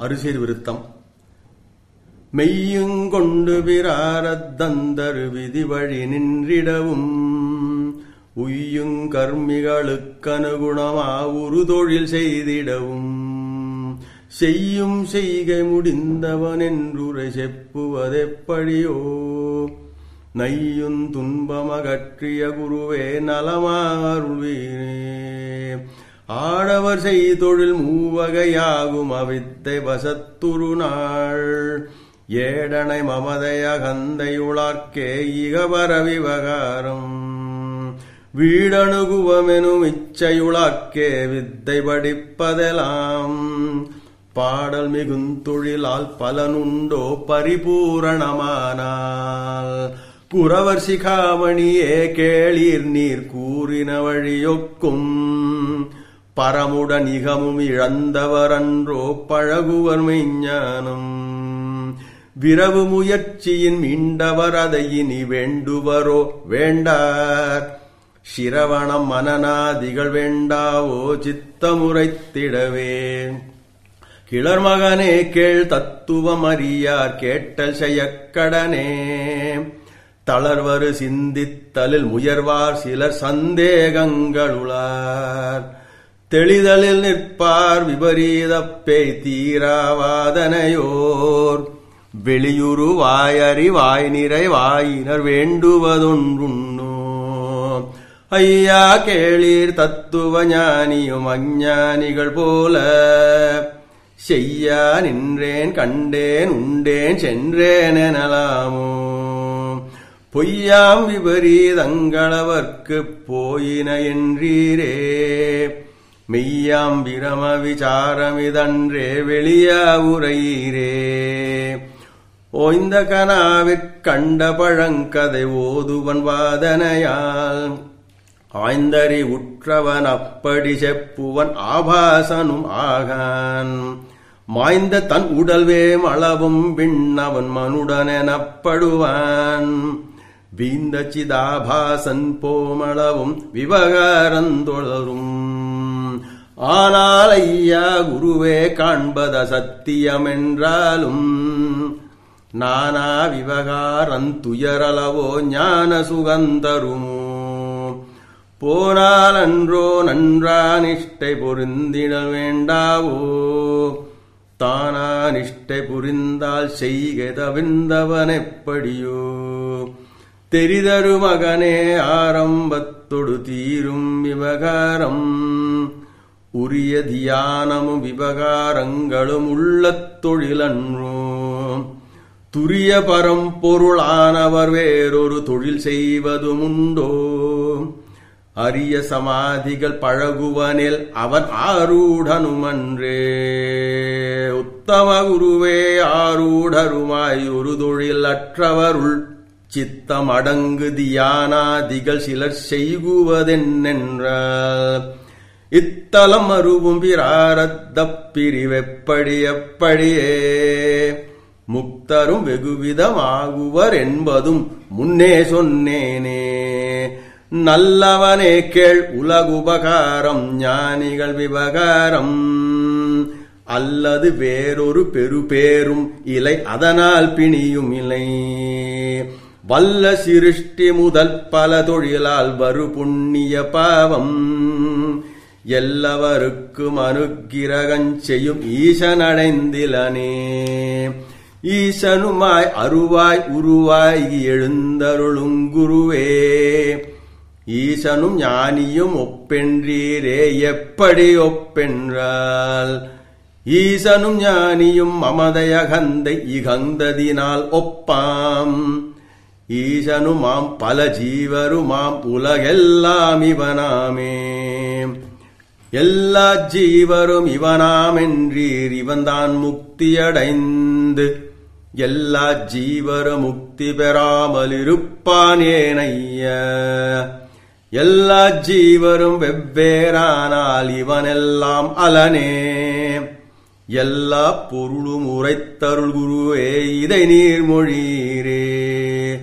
அருசேர் விருத்தம். மெய்யுங்கொண்டு பிராரத்தந்தரு விதி வழி நின்றிடவும். உய்யுங் கர்மிகளுக்கனுகுணமா உரு தொழில் செய்திடவும். செய்யும் செய்கை முடிந்தவன் என்றுரை செப்புவதெப்படியோ? நையுந் துன்பமகற்றிய குருவே நலமாருள்வீரே. ஆடவர் செய்தொழில் மூவகையாகும் அவித்தை வசத்துரு நாள். ஏடனை மமதைய கந்தையுளார்க்கே இகபர விவகாரம் வீடணுகுவமெனும் இச்சையுளாக்கே வித்தை படிப்பதெலாம். பாடல் மிகுந்தொழிலால் பலனுண்டோ பரிபூரணமானால். குறவர் சிகாமணியே கேளீர் நீர் கூறின வழியொக்கும். பரமுடன் இகமும் இழந்தவரன்றோ பழகுவர் மெய்ஞானம். விரவு முயற்சியின் மீண்டவர் அதை இனி வேண்டுவரோ வேண்டார். சிரவணம் மனநாதிகள் வேண்டாவோ சித்தமுறைத்திடவே. கிளர் மகனே கேள் தத்துவம் அறியார் கேட்டல் செய்யக்கடனே தளர்வரு சிந்தித்தலில் முயர்வார் சிலர் சந்தேகங்களுளார். தெளிதலில் நிற்பார் விபரீத பேய் தீராவாதனையோர். வெளியுரு வாயறி வாய் நிறை வாயினர் வேண்டுவதொன்றுண்ணோ ஐயா கேளீர் தத்துவ ஞானியும் அஞ்ஞானிகள் போல. செய்யா நின்றேன் கண்டேன் உண்டேன் சென்றேன் எனலாமோ. பொய்யாம் விபரீதங்களவர்க்கு போயின என்றீரே. மெய்யாம் பிரம விசாரமிதன்றே வெளியா உரையீரே. ஓய்ந்த கனாவிற்கண்ட பழங்கதை ஓதுவன் வாதனையால் ஆய்ந்தறி உற்றவன் அப்படி செப்புவன் ஆபாசனும் ஆகான். மாய்ந்த தன் உடல்வே அளவும் விண்ணவன் மனுடனெனப்படுவான். வீந்த சிதாபாசன் போமளவும் விவகாரந்தொழரும். ஆனால் ஐயா குருவே காண்பத சத்தியமென்றாலும் நானா விவகாரந்துயரளவோ ஞான சுகந்தருமோ போனால் அன்றோ நன்றா நிஷ்டை பொருந்திட வேண்டாவோ தானா நிஷ்டை புரிந்தால் செய்கதவிந்தவன் எப்படியோ தெரிதரு மகனே ஆரம்பத்தொடு தீரும் விவகாரம் உரிய தியானமும் விவகாரங்களும் உள்ள தொழிலன்றோ. துரிய பரம்பொருளானவர் வேறொரு தொழில் செய்வதுமுண்டோ. அரிய சமாதிகள் பழகுவனில் அவன் ஆரூடனுமன்றே. உத்தம குருவே ஆரூடருமாய் ஒரு தொழில் அற்றவருள் சித்தம் அடங்கு தியானாதிகள் சிலர் செய்குவதென்னென்றால் இத்தலம் அருவும் பிராரத்த எப்படியே முக்தரும் வெகுவிதமாகுவர் என்பதும் முன்னே சொன்னேனே. நல்லவனே கேள் உலகுபகாரம் ஞானிகள் விவகாரம். அல்லது வேறொரு பெருபேரும் இலை அதனால் பிணியும் இலை வல்ல சிருஷ்டி முதல் பல தொழிலால் வரு புண்ணிய பாவம். எல்லவருக்கும் அனுக்கிரகஞ் செய்யும் ஈசனடைந்திலனே. ஈசனுமாய் அருவாய் உருவாய் எழுந்தருளும் குருவே. ஈசனும் ஞானியும் ஒப்பென்றீரே எப்படி ஒப்பென்றால்? ஈசனும் ஞானியும் மமதையகந்தை இகந்ததினால் ஒப்பாம். ஈசனுமாம் பல ஜீவருமாம் உலகெல்லாம் இவனாமே. எல்லா ஜீவரும் இவனாமென்றீர். இவன்தான் முக்தியடைந்து. எல்லா ஜீவரும் முக்தி பெறாமல் இருப்பான் ஏனைய. எல்லா ஜீவரும் வெவ்வேறானால் இவனெல்லாம் அலனே. எல்லா பொருளும் உரைத்தருள் குருவே இதை நீர்மொழீரே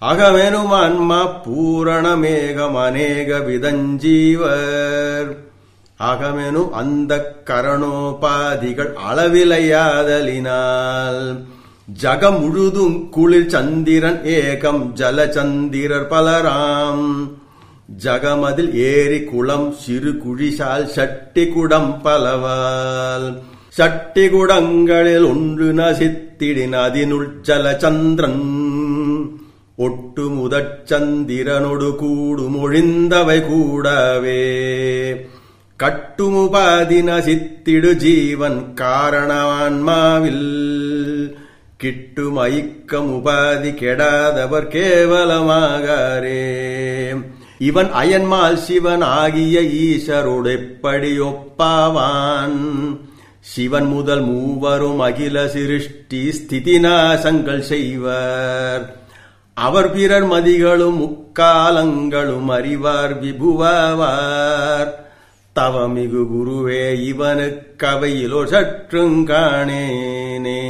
அகமெனும் அன்மா பூரண மேகம் அநேக விதஞ்சீவர். அகமெனும் அந்த கரணோபாதிகள் அளவிலையாதலினால். ஜகம் முழுதும் குளிர் சந்திரன் ஏகம் ஜலச்சந்திரர் பலராம். ஜகமதில் ஏரி குளம் சிறு குழிசால் சட்டி குடம் பலவால். சட்டி குடங்களில் ஒன்று நசித்திடின் அதினுள் ஜலச்சந்திரன் ஒட்டு முதற் சந்திரனொடு கூடும் ஒழிந்தவை கூடவே. கட்டுமுபாதி நசித்திடு ஜீவன் காரணவான்மாவில். கிட்டும் ஐக்கம் உபாதி கெடாதவர் கேவலமாகாரே. இவன் அயன்மால் சிவன் ஆகிய ஈசரோடெப்படி ஒப்பாவான்? சிவன் முதல் மூவரும் அகில சிருஷ்டி ஸ்திதி நாசங்கள் செய்வர். அவர் பிறர் மதிகளும் முக்காலங்களும் அறிவார் விபுவாவார். தவமிகு குருவே இவனுக்கவையிலோ சற்றுங்காணேனே